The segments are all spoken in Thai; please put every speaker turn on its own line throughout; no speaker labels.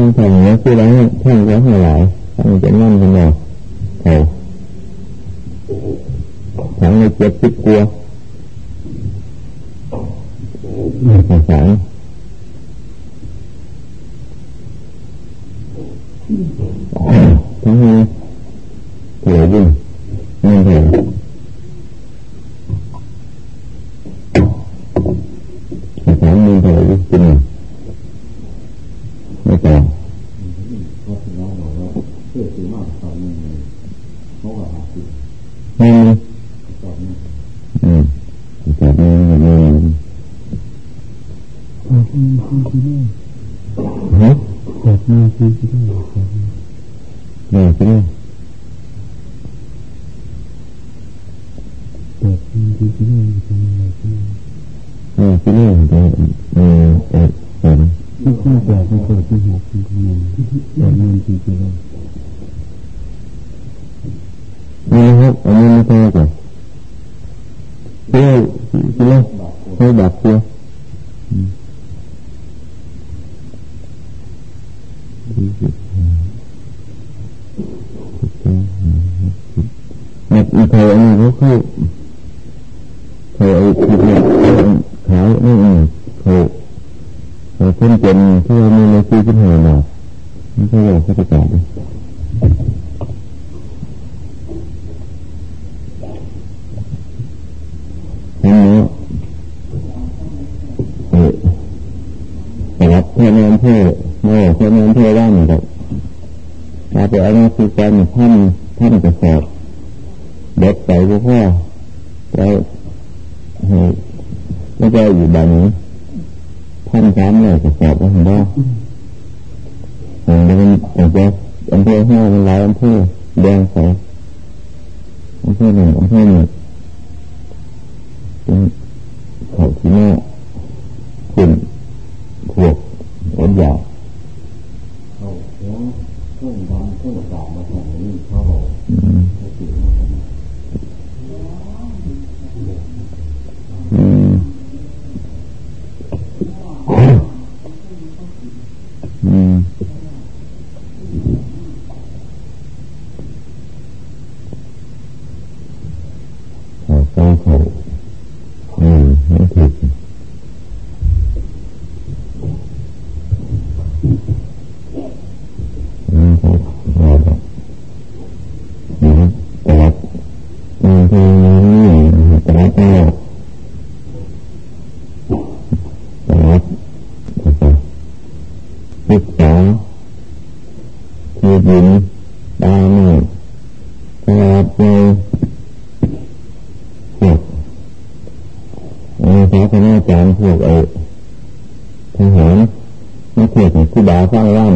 ทั้งแข่งนี้คือแล้วแข่งก็ให้หลายทั้งจะนั่นกันหน่อยโอ้ทั้งในเจ็บติดกลัวไม่ภาษาทั้งนี้เถื่อยิ่งนั่นเถื่อภาษามีเถื่อยิ่งจริง แบบเคยอันนี้เขาเข้าเคยไอ้ที่เนี่ยขายนี่เคยเคยขึ้นเป็นที่ว่ามีในซื้อขึ้นหัวหนาไม่ใช่ว่าเขาจะจ่ายเลยอันนี้เออแต่รับเพื่อนอำเภอโม่เพื่อนอำเภอว่างแบบถ้าไปเอามาคือการท่านท่านจะสอบ เด็กไปก็พ่อแล้วก็จะอยู่แบบนี้ท่านสามเลยจะสอบก็เห็นได้เห็นมันอาจจะอำเภอห้ามันหลายอำเภอแดงใสอำเภอหนึ่งอำเภอหนึ่งเป็นเขาที่แม่ขึ้นพวกรถยาว
เขาเสียงเครื่องดังเครื่องกล่าวมาแข่งนี่เขา
อืม
เขาตื่นมาทำไม
อืมอืมเขาเขาเขาอืมไม่ผิดอืมเขาเขาแบบอืมแต่ละอืมที่นี่แต่ละก็แต่ละศึกษาที่ดินดาวหนึ่งตลาดในพวกเออสาคณาจารย์พวกไอ้ทหารนักเท ศน์ที่ดาสร้างร่าง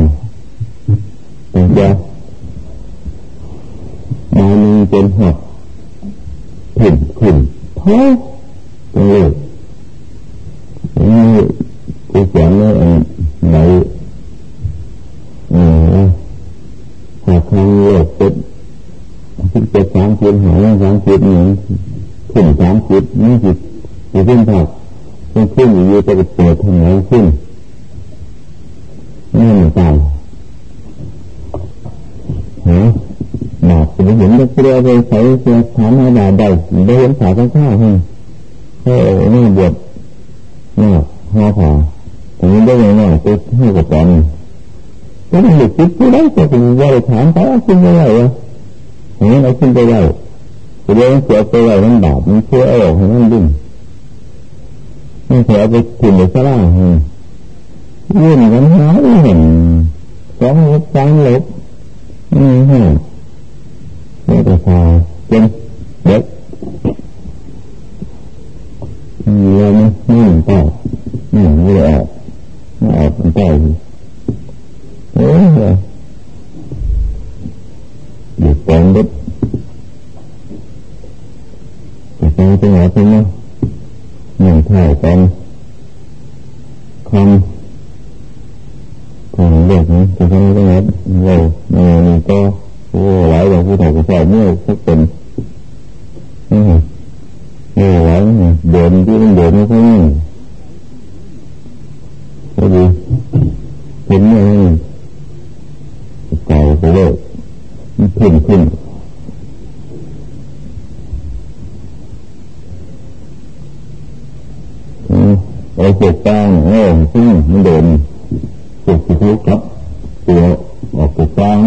แต่จะดาวนึงเป็นหักขึ้นขึ้นเท่าเป็นเลยนี่กูเขียนเลยในเออหักทางโลกเป็นคิดเป็นสามคิดหายสามคิดหนึ่งขึ้นสามคิดนี่คิดจะขึ้นผักมันขึ้นอยู่จะเปิดทางไหนขึ้นนี่มันตายฮะ บาปจะเห็นก็เกลือไปใส่เสื้อฐานให้บาได้ได้เห็น ขาข้างข้าให้เฮ้ยนี่บวชนี่ห่อผ้าแต่นี้ได้ยังไงไปให้กับตอนก็มันหลุดคิดผู้ใดจะเป็นว่าถามเขาขึ้นไปไหนวะเห็นไหมขึ้นไปไหนจะเรียนเสียไปไหนมันบาปมันเชื่อเอาให้มันดิ้นมันเสียไปกินไปซะแล้วยื่นกันหาเห็นสองลบสามลบอืมฮะนี่ก็พอเป็นเด็ก มีอะไรไหมนี่งเต้านี่หนึ่ไม่ออกไม่ออกเป็นเต้าเฮ้ยหยุดตอนเด็กจะฟังจังหวะเป็นมั้งหนึ่งถ่ายตอนคำของเด็กนี้จะฟังจังหวะเราเนี่ก็โอ้หลายอย่างผู้ถ่ายผู้ถ่ายเมื่อสักเป็นนี่โนี่หลังเดินที่มันเดินก็นี่ก็ดีเห็นไหมเก่าไปเลยมันขึ้นขึ้นเราเจ็กตั้งเออขึ้นมันเดินเจ็กทุกข์ครับตัวออกเจ็บตั้ง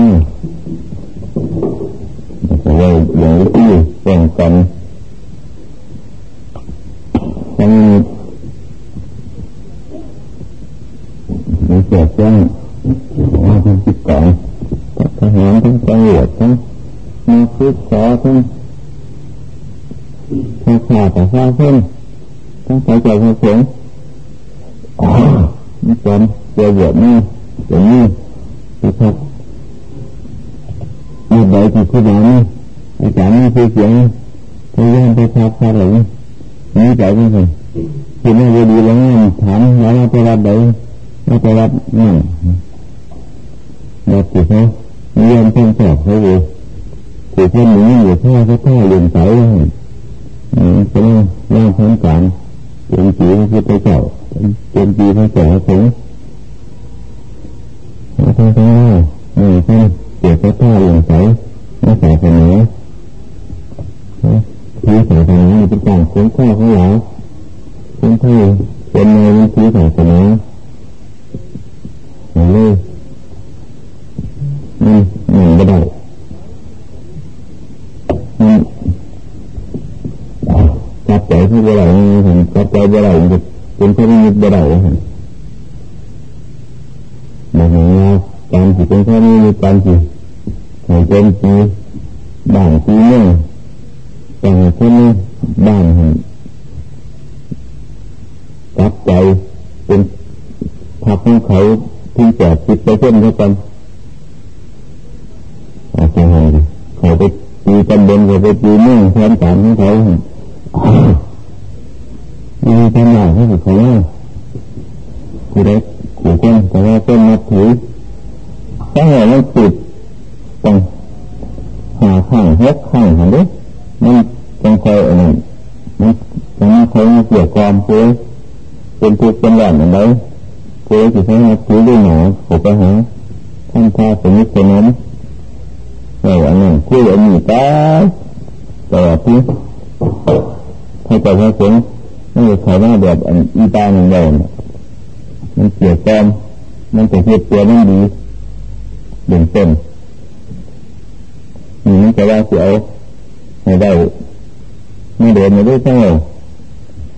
แต่ว่าอย่างนี้ป้องกัน ทั้งมีเสียแจ้งว่าทั้งจิตก่อนทหารทั้งตำรวจทั้งมีคุกสอทั้งทั้งข่าวแต่ข้าเพื่อนทั้งสายใจพระสงฆ์นี่เป็นเกี่ยวกับนี่อย่างนี้ที่พักมีใบที่คุณยานี่อาจารย์นี่คือเสียงพยายามไปพักพาหลงนี่ใจไม่เค ยคือไม่ดีแล้วถามว่าไปรับใดว่าไปรับนั่นแบบที่เขาเรียนเพิ่งสอบเขาอยู่ถือเพื่อนหนีอยู่ท่าเขาท่าเรียนสายเลยเป็นร่างของการเป็นจีพระพุทธเจ้าเป็นจีพระเจ้าถึงมาทางข้างหน้าหนึ่งท่านเกี่ยวกับท่าเรียนสายมาสายเสนอที่สายเสนอเป็นการคุ้มค่าของเรา คุ้มค่เป็นในวิธีสายเสนอเลยมันหนึ่งไม่ได้มันจับใจที่บ่ได้เห็นจับใจบ่ได้เป็นพระนิมิตบ่ได้เห็นหมายถึงว่าการที่เป็นพระนิมิตการที่ให้เป็นจีบ้านจีเมืองแต่คนนี้บ้านเห็นจับใจเป็นพักของเขาที่แปดสิบเปอร์เซ็ นต์เท่ากันอาจจะหายเขาไปตีตำบลเขาไปตีเมืองแทนการของเขามีทำหน้าให้กับเขาว่าผู้ใดขู่คนแต่ว่าเป็นนับถือถ้าเราไม่ติดต้องหาข้างเฮ็ดข้างหันดิมันต้องคอยอะไรมันต้องคอยเกี่ยวความเพื่อเป็นทุกข์เป็นแรงอะไรเพื่อที่เขาถือด้วยหนาผมไปหาท่านพาสมิทสนมแต่อันนั้นคุยอันนี้ก็แต่ที่ถ้าจะพระสงฆ์ไม่ใช่หน้าแบบอัน อีตามันเกี่ยวกันมันจะเทียบตัวนั่ดีเด่นต้นนี่มันจะว่าเสียวไม่ได้ไม่เดินไม่ได้เท่าไหร่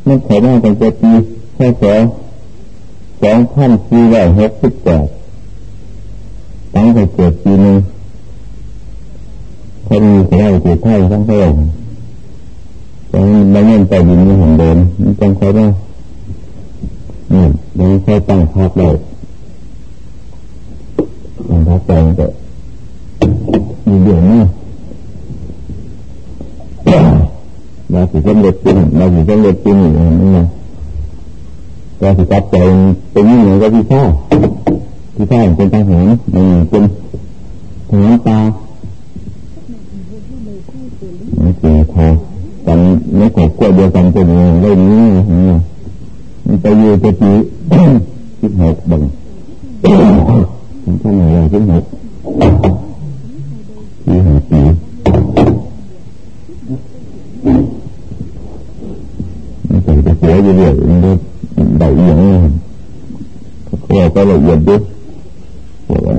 มันขายหน้าตั้งแต่ปีแค่สองสองพันสี่ร้อยหกสิบแปดตั้งแต่เกิดปีนึงพอดีจะได้เกิดไทยทั้งพระองค์ตอนนี้มันเงินใต้ดินนี่เห็นเดินมันจังคอยได้ นี่ยังค่อยตั้งภาพได้ตั้งภาพใจแต่มีเดือนนี้เราสิสำเร็จจริงเราสิสำเร็จจริงอย่างนี้เราสิจับใจเป็นนี่เหมือกับพี่ชาพี่ชาเป็นทหารมันเป็นทหารตาไม่เกี่ยวทางกันไม่ขบกล้วยเดียวกันเป็นอย่างนี้มัน ไปอยู่จะปีสิบหกบังผมทำอะไรสิบหกปีห้าปีมันจะจะเสียอยู่เรื่อยมันจะได้อย่างนี้เขาก็ละเอียดด้วยบอกว่า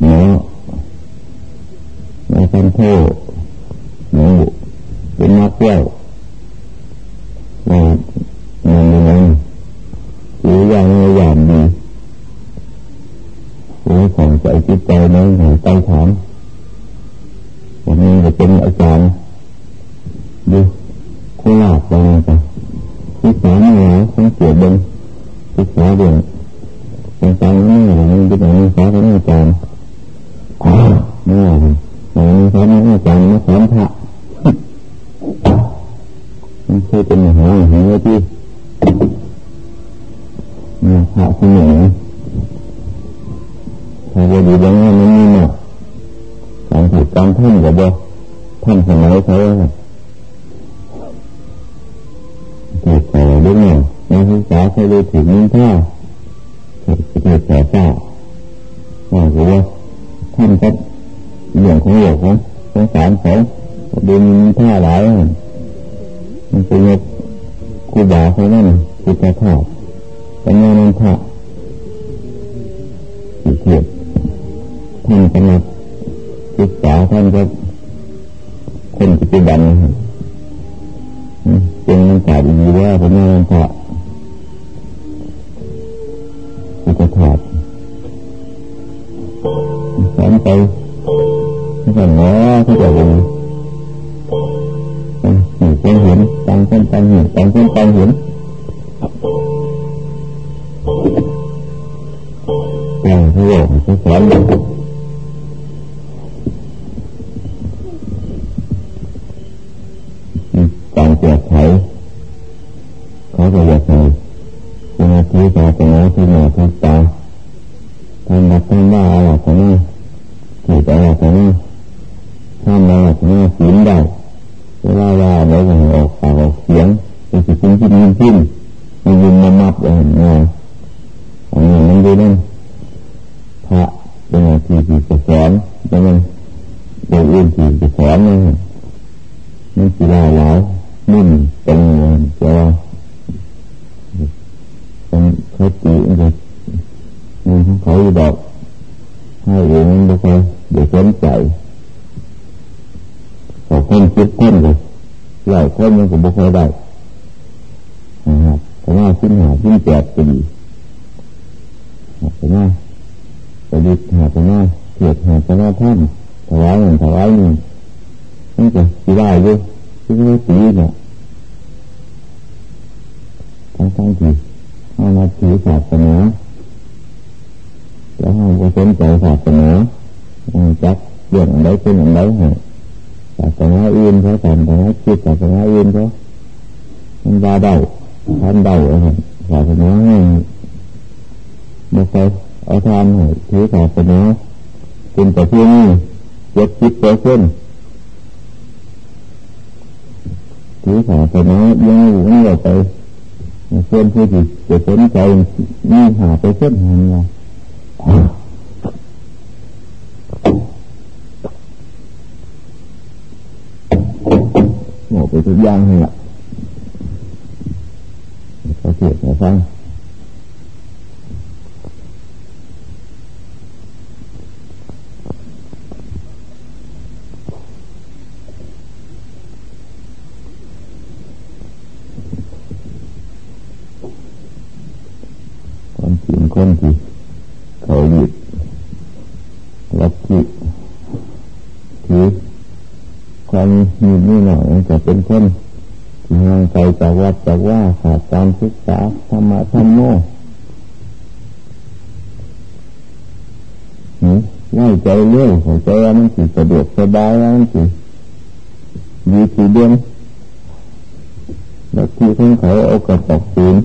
เนาะในคันโทหนูเป็นนักเที่ยว เป็นมันขาดดีว่าปัญญานันทะคือพระธาตุสอนไปก็หมอที่จะรู้คนเห็นต่างคนต่างเห็นต่างคนต่างเห็นต่างที่โลกที่สอน นะครับแต่ว่าขึ้าขึ้นแจกก็ดีแต่ว่าประดิษฐ์หาแต่ว่าเกียรติหาแต่ว่าท่านถวายหนึ่งถวายหนึ่งนี่จะสีได้ด้วยที่ไม่ตีเนี่ยทั้งทั้งที่เอามาถือศาสนาแล้วเราไปสนใจศาสนาจักเรื่องอะไรเป็นอะไรเหรอศาสนาอื่นเขาศาสนาคิดศาสนาอื่นเขามันว่าได้ ทำได้เหรอศาสนาไม่เคยเอาทานถือศาสนาเป็นแต่เพียงนี้เจ็ดสิบเปอร์เซ็นต์ถือศาสนายังอยู่ไม่ไปเพื่อนผู้ที่จะสนใจนี่หาไปเส้นหางเราหมดไปทุกอย่างเลยล่ะ เขาเทียบให้ฟังความจริงคนที่เขาหยุดลัทธิถือความมีนี่หน่อยจะเป็นคน ที่ห่างไกลจากวัดจากว่าขาดการศึกษาธรรมะธรรมโมหืง่ายใจเรื่องของใจมันสิสะดวกสบายมันสิดีสีเด่นลัทธิของเขาเอากระตอกศีล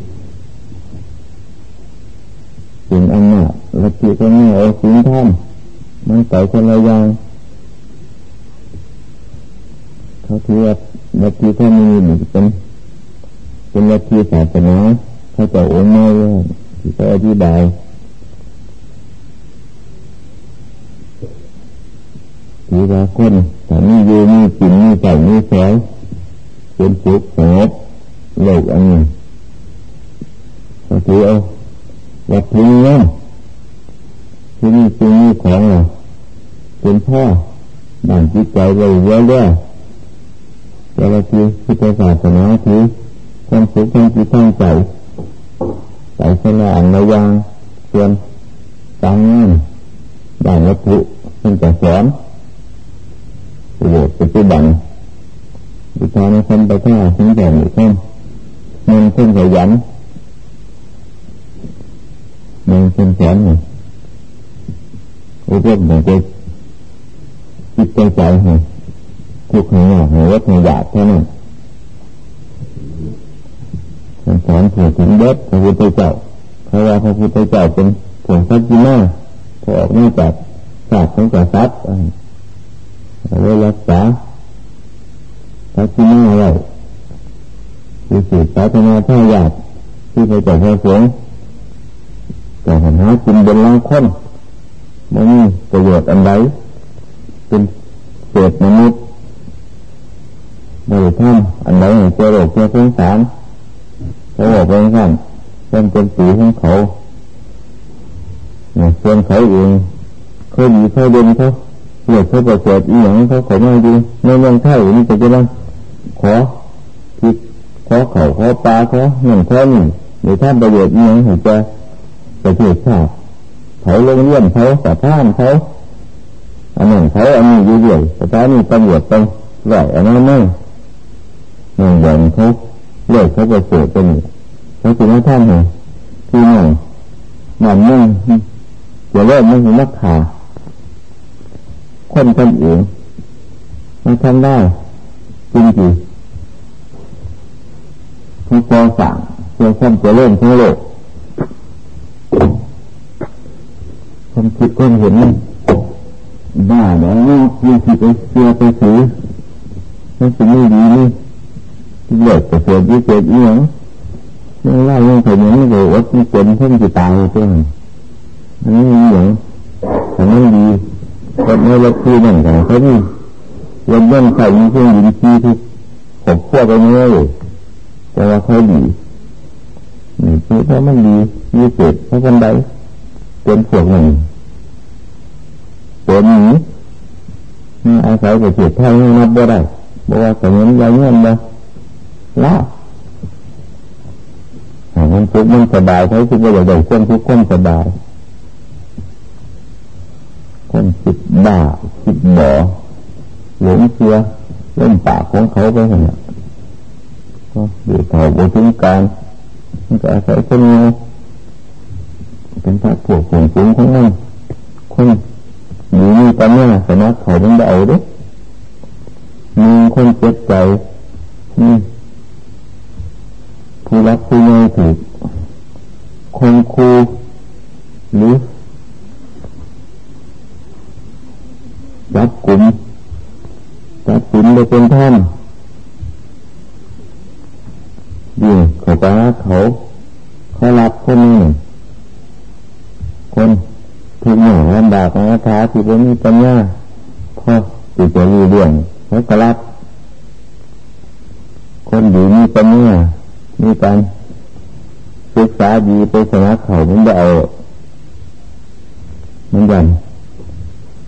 เป็นอำนาจลัทธิของเขาเอาศีลท่านมันไปคนละอย่างเขาถือว่า ลัทธิท่านนี้เป็นเป็นลัทธิศาสนาเขาจะโอนมาที่เขาอธิบายถือว่าคนแต่มีอยู่มีกินมีใส่มีแสงเป็นสุขสงบโลกอันนี้เขาถือเอาวัตถุเงินที่นี่สิ่งนี้ของเราเป็นพ่อดั่งจิตใจเลยเยอะแยะ แต่ละทีพุทธศาสนาถือความสุขความจิตทั้งใจใจสละอันละยังส่วนการงานด่านวัตถุเป็นจะสอนประโยชน์ปฏิบัติวิชาในคนไปท่าถึงแต่หนึ่งคนมันคนขยันมันคนสอนเนี่ยโอ้พวกมันจะจิตใจใจไงทุกข์หายหัวหายาดเท่านั้นสอนถือถึงเด็ดพระพุทธเจ้าเพราะว่าพระพุทธเจ้าเป็นผงสัจจิมาพอออกมาจากศาสตร์ของกษัตริย์เลยรักษาสัจจิมาไว้คือสืบสาธนาท่ายาดที่พระเจ้าพระสงฆ์แต่หากินบนล่างคนไม่มีประโยชน์อันใดเป็นเศษมนุษย์ บริท่านอันไหนเจอโรคเจอสงสารเขาบอกไปสั้นเป็นเป็นสีของเขาเนี่ยส่วนเขาเองเขาดีเขาเด่นเขาเหลือเขาประเสริฐอีหยังเขาขอมาดีในเมืองไทยนี่จะจะได้ขอทิศขอเขาขอปลาขอหนึ่งขอหนึ่งในท่านประโยชน์อีหยังเห็นจะประเทศชาติเขาโรงเรียนเขาสถานเขาอันหนั้นเขาอันนี้อยู่เรื่อยสถานีตำรวจต้องร่อยอันนั้นไม่ นึ่งอย่างเขาเลือดเขาประเสริฐเป็นเขาถึงให้ท่านเห็นที่นึ่งมันนึ่งจะเริ่มไม่เห็นนักขาคนคนเองมันทำได้จริงจริงทุกข์สั่งเพื่อความจะเริ่มทั้งโลกความคิดความเห็นบ้าเนาะยิ่งคิดไปเชื่อไปถือมันจะไม่ดีนี่ เลิกเสียยิ่งเสียยิ่งไม่ไล่ยังไงเนี่ยไม่เลยว่าที่เป็นเพิ่งจะตายเพื่องอันนี้อย่างแต่ไม่ดีก็ไม่ละคือหนึ่งของเขาที่ยันยันใส่มีเครื่องยินทีที่ขบขั้วไปเนื้อยแต่ว่าเขาดีนี่คือเพราะมันดีมีเศษเพราะคนใดเป็นพวกหนึ่งเป็นหนี้อาศัยกับเศษไทยนับบ่ได้บอกว่าสมัยยังเงินบ่ ละมันทุกข์มันสบายเขาคิดว่าอยากได้ความทุกข์ความสบายคนคิดบ้าคิดบ่อหลงเชื่อเล่นปากของเขาไปเนี่ยก็อยู่เถ่าบุถึงการมันก็อาศัยคนเงเป็นพระพวกผงฟูงของมันคนอยู่นี่ตอนนี้สนับเขาเป็นเบาด้วยมีคนเจ็บใจนี่ ผู้รักผู้ใหญ่ถูกคนครูหรือรับกลุ่มตัดสินไปเป็นท่านดีเขาไปเขาเขารับคนนี้คนทุกหน่งลำบากของอาที่เป็นมีปัญญาพอติดใจเรื่องเขาก็รับคนดีมีปัญญา มีการศึกษาดีไปสมัครเขามันจะเอามันยัน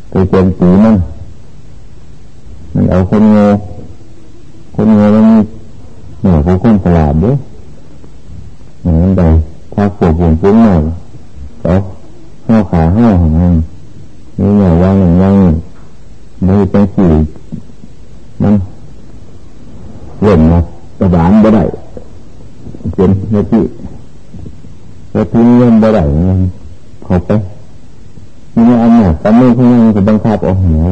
ไปเป็นสีมันมันเอาคนโง่คนโง่มันมีหน่อยของคนฉลาดด้วยอย่างนั้นใดถ้าปวดหัวปุ้งหน่อยเขาห้าขาห้าของมันนี่หน่อยว่างหนึ่งว่างหนึ่งมือเป็นสี่มันเล่นมากระบานบ่ได้ เป็นเนื้อที่แล้วทิ้งเงินบ่ได้เขาไปนี่อันเนี่ยตำมือที่นั่งจะบังคับออกหัว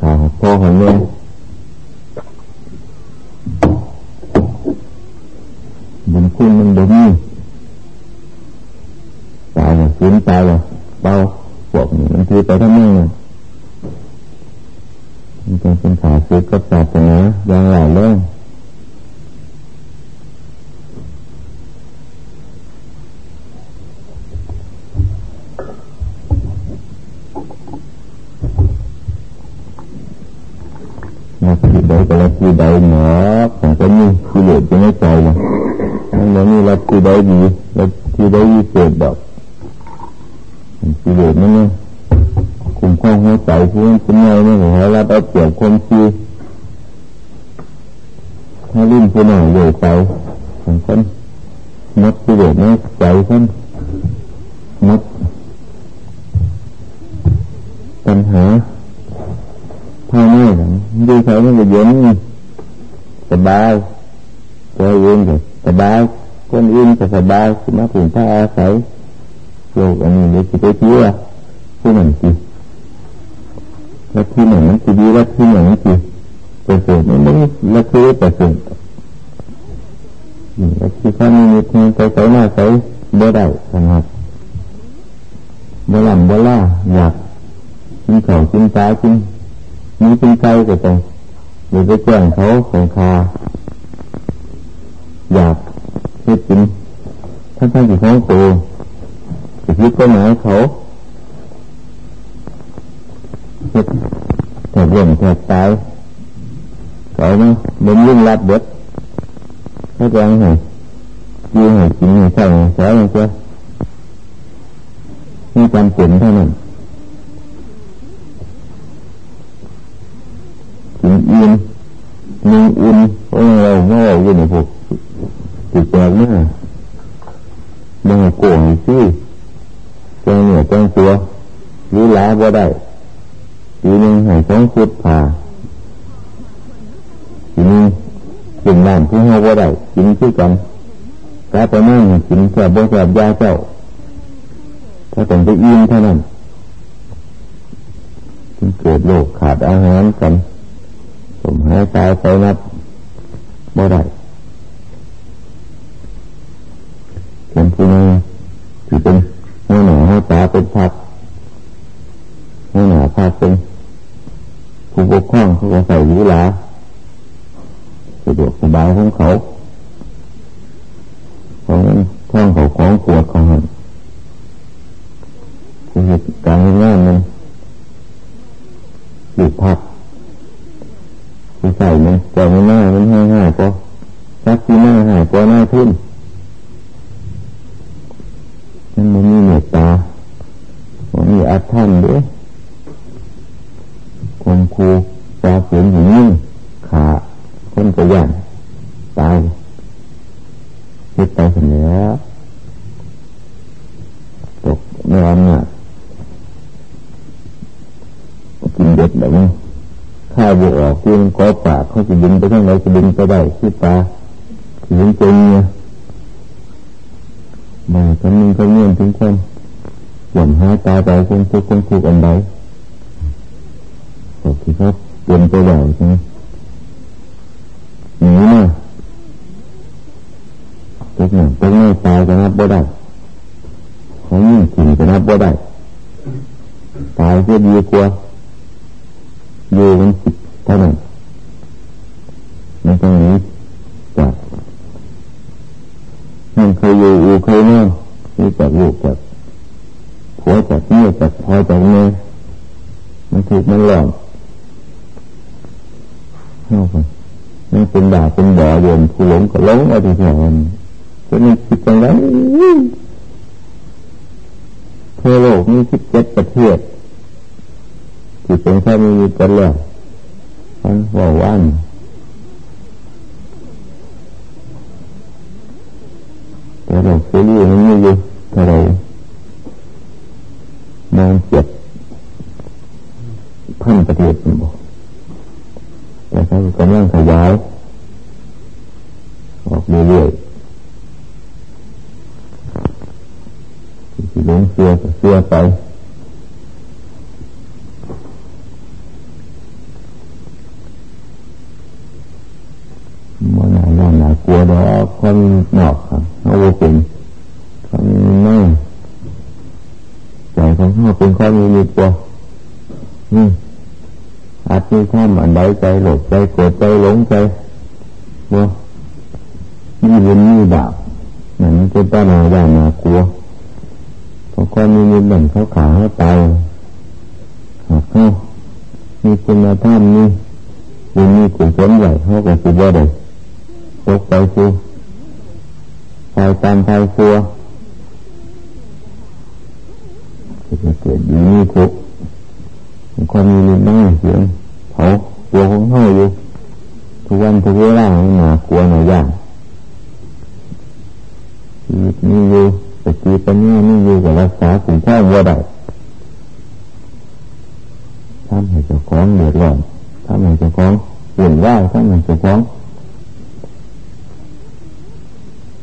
ข่าวพ่อของเงินบุญคุณมันบุญตายเนี่ยฟื้นตายเลยเบาพวกนี้มันทีไปทั้งมือมันเป็นข่าวซื้อกับศาสนาอย่างหลายเรื่อง คือใดหนอของคนนี้คือเหลือจะไม่ใจวะนั่นนี่เราคือใดดีเราคือใดดีเศษดอกคือเหลือนั่นเนี่ยคุ้มครองหัวใจผู้คุณนายเนี่ยของเราเอาเปรียบคนคือถ้าลิ้นผู้หน่อยเลยไปของคนมัดคือเหลือไม่ใจคนมัดปัญหาภายในดูเขาไม่ได้เย็น สบายตัวเองก็สบายคนอื่นก็สบายคือมาถึงถ้าอาศัยโลกอันนี้เดี๋ยวจะไปเชื่อผู้หนึ่งสิแล้วที่หนึ่งมันคือดีล้วที่หนึ่งมันคือประเสริฐมันไม่ล้วคือประเสริฐล้วที่ข้ามีมีทีใส่ใส่หน้าใส่เบื่อได้ขนาดเบื่อหลับเบื่อล่าอยากกินข้าวกินปลากินมีกินไก่ก็ต้อง รือไปแจ้งเขาของคาอยากให้กินท่านท่านอยู่ของตัวจะคิดก็หมายเขาทุกข์แทบเล่นแทบตายเขาเนาะมันยิ่งรัดเด็ดเขาจะให้ยืนให้กินให้ใส่ใส่ยังเจ้าไม่จำเป็นเท่านั้น กินอิ่มมีอุ่นเพราเราเมื่อเราอยู่ในพวกติดแจกเนี่ยมันโกงซี่จ้าเหนือเจ้าตัวหรือล้าบ่ได้ทีนึงให้สองฟุดผ่าทีนึงกินน้ำที่เขาบ่ได้กินคือกันกาไประมาณกินแค่บ่แค่ยาเจ้า ถ้าต้องไปอิ่มเท่านั้นเกิดโรคขาดอาหารกัน มหายตายไปนับบ่ได้เป็นผู้นี้ที่เป็นหัวหน้าหัวตาเป็นพักหัวหนาพักเป็นผู้ปกครองเขาก็ใส่ยีหลาสะดวกสบายของเขาของท่องเขาของปวดของหันเหตุการณ์งานมันหยุดพัก ที่ใส่มันแต่ไม่น่ามันห้าห้าก็รักที่หน้าหายก็หน้าขึ้นมันมันมีเมตตามันมีอัตท่านด้วยคนครูตาเสียงหญิงยิ่งขาคนกระยันตายคิดไปเสนอตกในอำนาจกินเด็ดแบบนี้ ข้าบวออกกินกอปากเขาจะบินไปทางไหนจะบินไปได้ที่ตาถึงเจงเนี่ยมาคำนึงคำเนียนถึงคนหวนหาตาไปคนทุกคนทุกอันใดตกที่เขาเปลี่ยนไปไหวใช่ไหมหนีมาตกหนึ่งตกไม่ตายจะนับบ่ได้ของยิ่งถิ่นจะนับบ่ได้ตายก็ดีกว่า อยู่มันสิบเท่านั้นมันต้องหนีจากมันเคยอยู่อู่เคยนอนนี่จากลูกจากผัวจากเมียจากพ่อจากแม่มันถูกมันหลอกเข้าไปมันเป็นด่าเป็นบ่อโยมผู้หลงก็หลงเอาที่แถวนั้นจะมีคิดอย่างไรทั่วโลกมีสิบเจ็ดประเทศ ที่เป็นแค่มีกันแล้วมันว่าวันแต่เราเสียดีมันมีอยู่ถ้าเรมองเจ็บพันประเทศมันบอกแต่เขากำลังขยายออกเรื่อยๆที่หลงเสียเสียไปมันหนาย่านหนากลัวด อกคนนอกครับเขาเป็นเขาไม่ใจของเขาเป็นข้อมีมีตัวนี่อาจมีข้ามอันใดใจหลบใจโกรธใจหลงใจว่ามีบุญมีบาปนั่นเป็นต้นหนาย่านหนากลัวเพราะความมีมีบั่นเขาขาเขาตายหากเขามีคุณธรรมมีบุญมีกุศลใหญ่เขาก็สิบ่ได้ ตกไปสิไปตามไปซัวจะเกิดอยู่นี่ทุกความมีนิดน้อยเสียงเผาตัวของเขาอยู่ทุกวันทุกเวลาหนากลัวหนายากชีวิตนี้อยู่สติปัญญานี่อยู่กับรักษาสิ่งแท้ว่าได้ทำให้เจ้าของเดือดร้อนทำให้เจ้าของหุ่นไหวทำให้เจ้าของ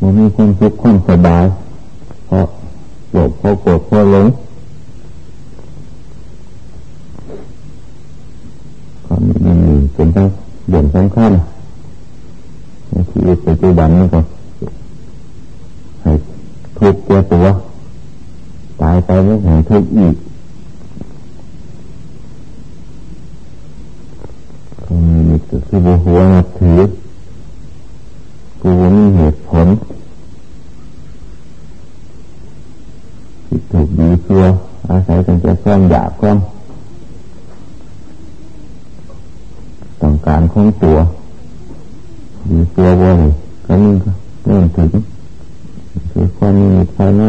มันมีความสุขความสบาย เพราะโกรธเพราะโกรธเพราะหลงความมีมีเป็นทั้งเด่นสำคัญในชีวิตปัจจุบันนี่ก็ให้ทุกข์ตัวตัวตายไปไม่หายทุกข์อีกความมีมิตรคือหัวนับถือกูมีเหตุผล ที่ถูกดีเชื่ออาศัยกันจะความอยากความการของตัวมีตัวบริก็นี่ก็เริ่มถึงคือความมีภายใน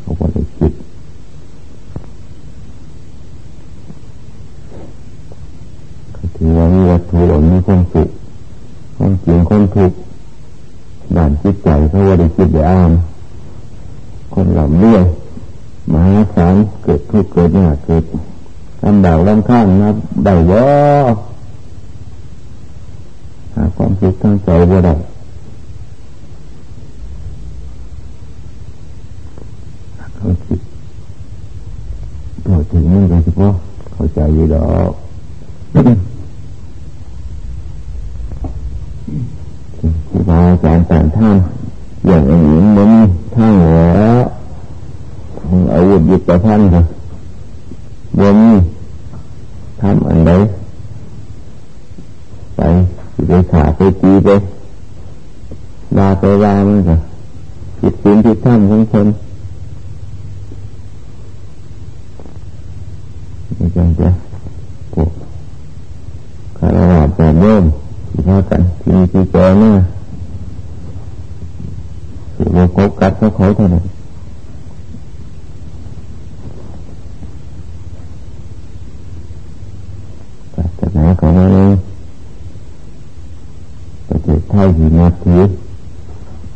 เขาก็ได้จิตถือว่ามีวัตถุหล่นมีความสุขความจริงความทุกข์ด่านจิตใจเขาว่าได้จิตได้อ่าน คนหล่ำเลี้ยมหาศาลเกิดทุกข์เกิดเนี่ยเกิดลำบากลำข้างนะได้ย่อหาความสุขทางใจบ่ได้เขาคิดพอถึงมันก็เฉพาะเข้าใจอยู่ดอกที่มาอาจารย์ต่างท่านอย่างอื่นมัน ทางแล้วอาวุธยุทธภัณฑ์ค่ะบนทำอันใดไปไปขาไปตีไปลาไปลามันค่ะผิดศีลผิดธรรมของคนไม่จังจะพวกคารวะแต่โยมที่พากันที่ที่เจอเนี่ยสือว่าเของเขาเท่านั้นศาสนาของเราเองประเทศไทยที่นับถือ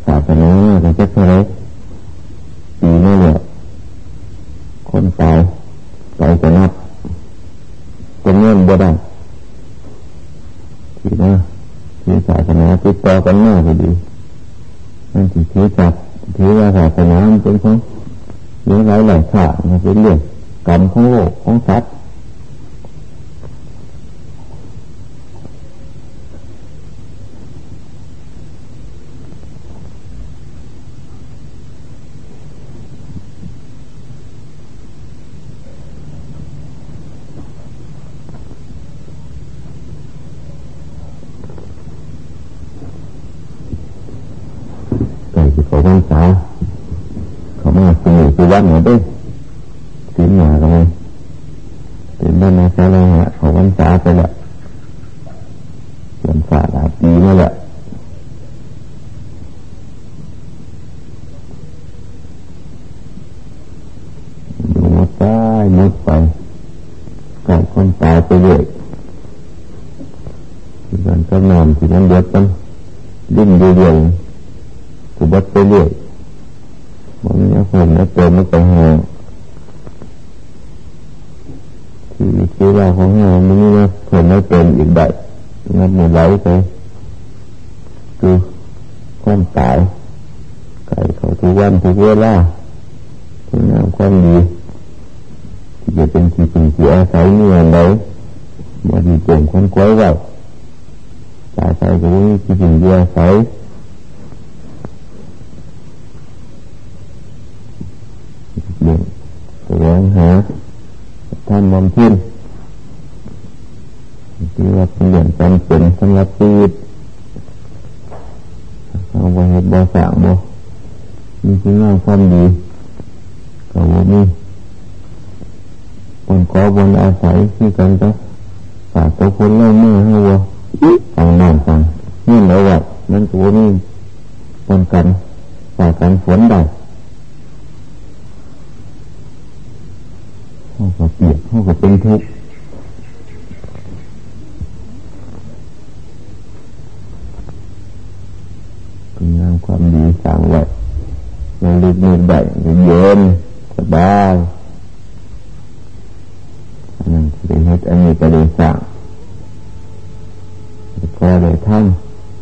ศาสนาก็จะเท่าไรปีนั่นแหละคนตายตายจะนับจำนวนบ่ได้ที่นะที่ศาสนาติดต่อกันมากพอดีมันถือถือจับถือว่าศาสนาเป็นของเรื่องไรหลายข่าเป็นเรื่องกรรมของโลกของสัตว์เขาพรรษาเขา มาสมุทรวัดหน่อยด้วยสีหนากันเลยเป็นบ้านนาซาลาเขาพรรษาไปละส่วนฝาดาปีนั่นแหละหมดตายหมดไปไก่คนตายไปเลยที่นั่นก็นอนที่นั่นเดือดกันดิ้นเดียวกูบัดไปเรื่อยมันเนี่ยผมเนี่ยเติมมันไปหาที่ที่เราของเรามันนี่นะผมไม่เติมอีกได้งันมันไหลไปคือความตายไก่เขาทุกวันทุกเวลาทุกงานความดีที่จะเป็นที่พึ่งที่อาศัยเมื่อใดมาดีเก่งคนก้อยไว้ตายไปก็ไม่มีที่พึ่งที่อาศัยเรื่อง แสวงหาท่านมอมพินที่ว่าเป็นเรื่องจำเป็นสำหรับชีวิตเอาไปเหตุบ่สางบ่มีคุณงามความดีก็ว่ามีคนขอบนอาศัยที่กันก็ฝากตัวคนเล่าเมื่อให้ว่าฟังนั่นฟังนี่แล้วว่านั่นตัวนี้คนกันฝากกันฝนได้เขาก็เปีย ก็เป็นทุกข์คุณงามความดีสั่งไว้ในลึกมือได้เย็นสบายอันนั้นเป็นเหตุอันนี้ก็เลยสั่งก็เลยท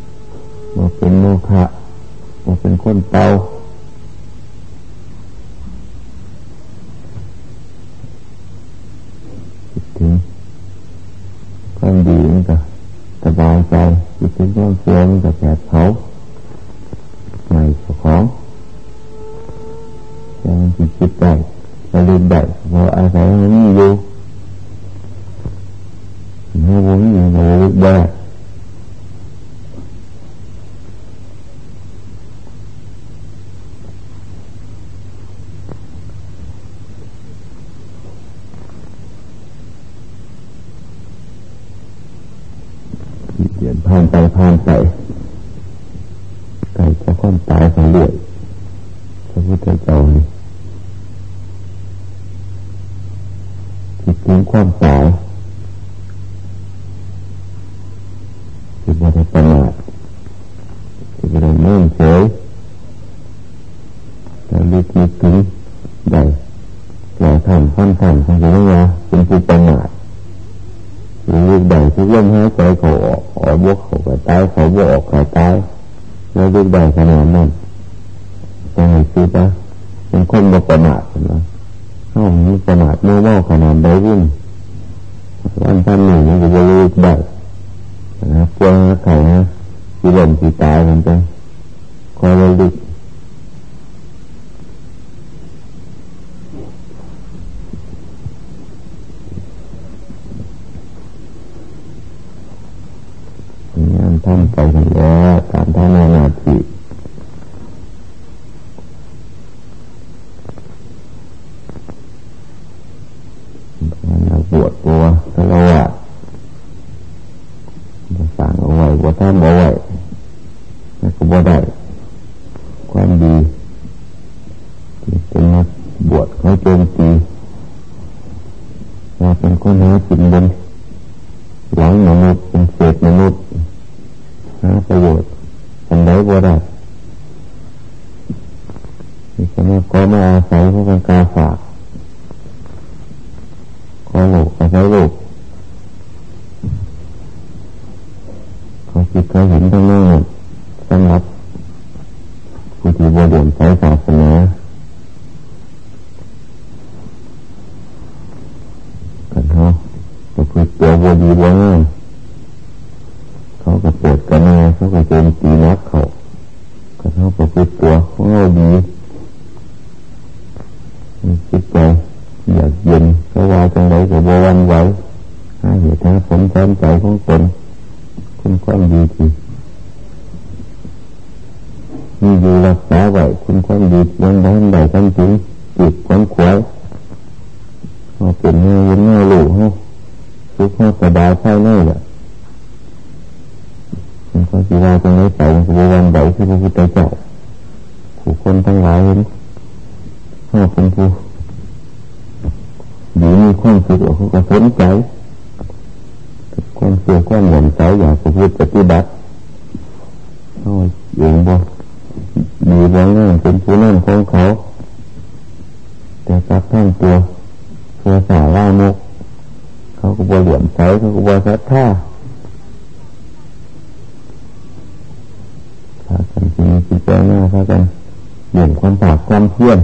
ำมาเป็นโมฆะมาเป็นคนเตาถึงความดีมันก็สบายใจ คิดถึงความเสื่อมันจะแผดเผาใหม่ของแต่มันคิดคิดได้ระลึกได้พออาศัยมันมีอยู่เมื่อวันนี้เราลึกได้ ผ่านไป ท่านไปแล้วตามท่านนาที คุณความดีที่มีอยู่รักษาไว้คุณความดีมันได้ไหลความจริงจิตความขวายเอาเป็นเงาเงาหลู่เขาทุกข์เขสบายใช่ไหมล่ะมันก็จีว่าตรงนี้ใส่สุวรรณไหลที่พระพุทธเจ้าผู้คนทั้งหลายเห็นเขาเป็นผู้ดีมีความสุขเขาก็สนใจ ความเสื่อมความหย่นใสอย่างสุภาพปฏิบัติเขายู่บ่มีบ่งามเป็นผู้นั่งของเขา แต่กลับท่านตัวเพื่อสาว่ามกเขาก็บ่เหลี่ยมใสเขาก็บ่ศรัท่าพากันจริงจิตใจหน้าพากันเหลี่ยมความปากความเพียร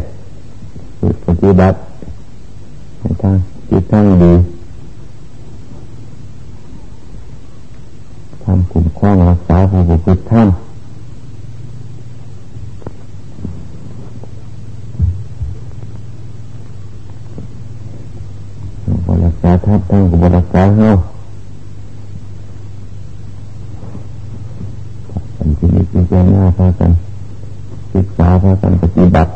ปฏิบัติในทางจิตทางดี ทำคุ้มว้างรักษาให้บุตรท่านบรักษาท่านท่านก็บรักษาเขาสันติวิจารณาพากันศึกษาพากันปฏิบัติ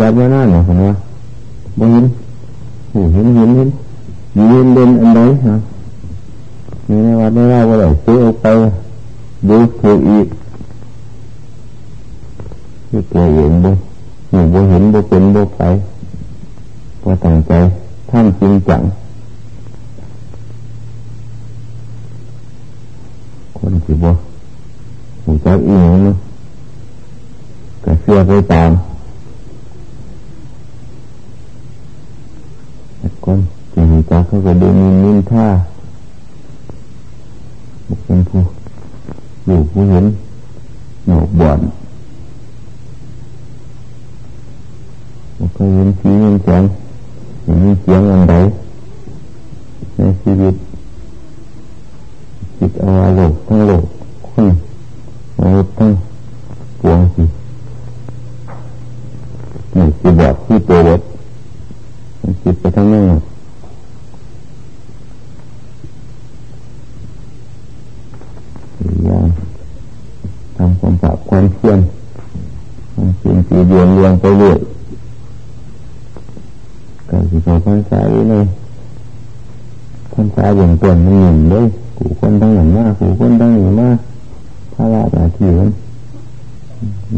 บัติมาน้าเนี่ยคนว่าบ่เห็นเห็นเห็นเห็นยืนเด่นอันใดฮะนี่ในวัดไม่ว่าว่าเลยซื้อออกไปดูถูกอีกที่ตัวเห็นบ่หนูบ่เห็นบ่เป็นบ่ไปพอตั้งใจท่านจริงจังคนที่บ่หูจักอีกเนาะก็เชื่อไปตาม คนจะเห็นจากเขาก็ดูมีนินท่าเป็นผู้อยู่ผู้เห็นหนกบ่อนมันก็เห็นสีเห็นแสงเห็นเสียงอันใดในชีวิตจิตอาโลกทั้งโลก พันษาอย่างตัวมันหนึ่งเลยกูคนตั้งอย่างมากกูคนตั้งอย่างมากพระราชาที่มัน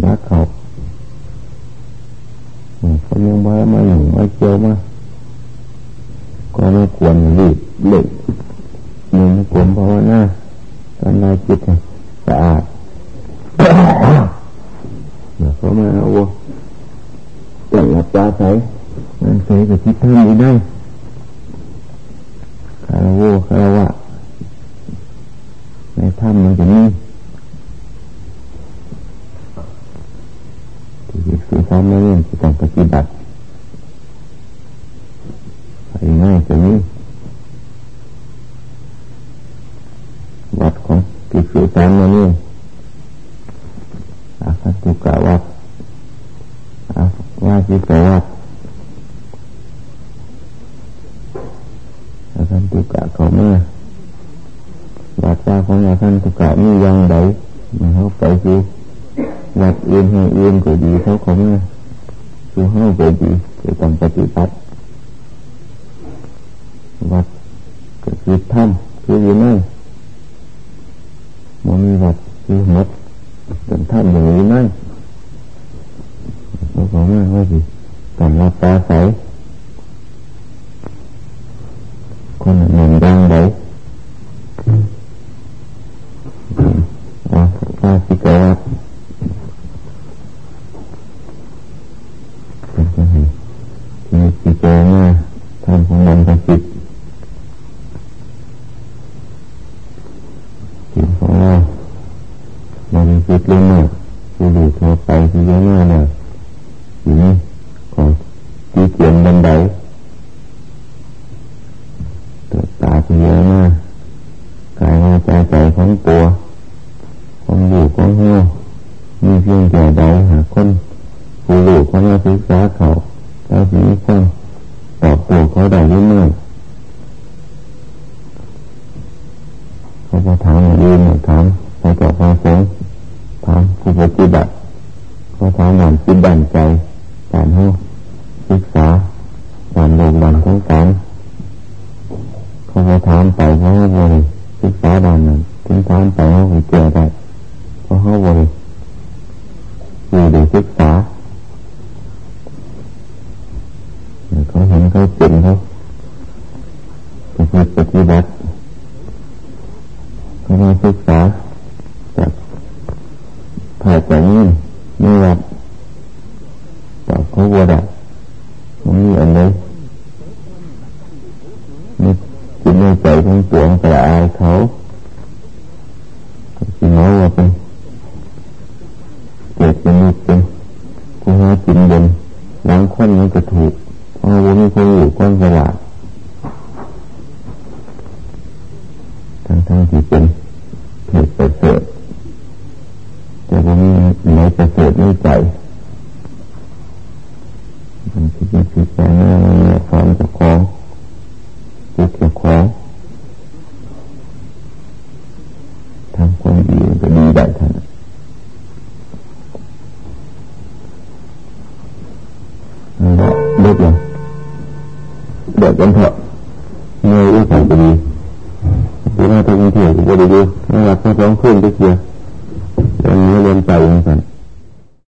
รักเขาเขายังมามาหนึ่งมาเจียวมาก็ไม่ควรรีบเล็กหนึ่งไม่ควรภาวนาตอนนาจิตสะอาดเดี๋ยวเขามาเอาแต่งหลับตาใส่มันใส่กับทิศทางนี้ได้ คาวคาราวะในถ้ำมันจะมีที่สื่อสารมาเรื่องที่ต้องปฏิบัติไปง่ายกว่านี้วัดของกิจการมานี่อาคันตุกะวัดอาว่าจิกะวัดอาคัตุกะเขาเมื่อวัด ว่าท่าคัตุกะนี่ยังไดมันเขาไปสิวัดเอื่นให้เอื่นก็ดีเขาเขาเมื่อคือเขาไปดีจะต้องปฏิบัติวัดก็คือถ้ำคืออยู่นั่นมันมีวัดคือหมด เพราะเขาบริอยู่ในศึกษาเขาเห็นเขา เขาเก่งเขาปฏิบัติเขามาศึกษาจากผ่านจากนี้ไม่วัดจากเขาวัดอะมันมีอันไหนนี่จิตในใจของปวงกระอายเขาจิตน้อยว่าเป็นเกิดเป็นนิดเป็นกูหาจินบนหลังคนมันก็ถูกเพราะว่ามีคนอยู่ก้อนสลาดทั้งทั้งที่เป็นเหตุประเสริฐแต่ว่ามีไหนประเสริฐไม่ใจมันคิดคิดคิดแต่เนื้อเนื้อความจะคล้องจิตจะคล้องทำความดีก็ดีได้ท่านนั่นแหละเด็กเลย เด็กกันเถอะ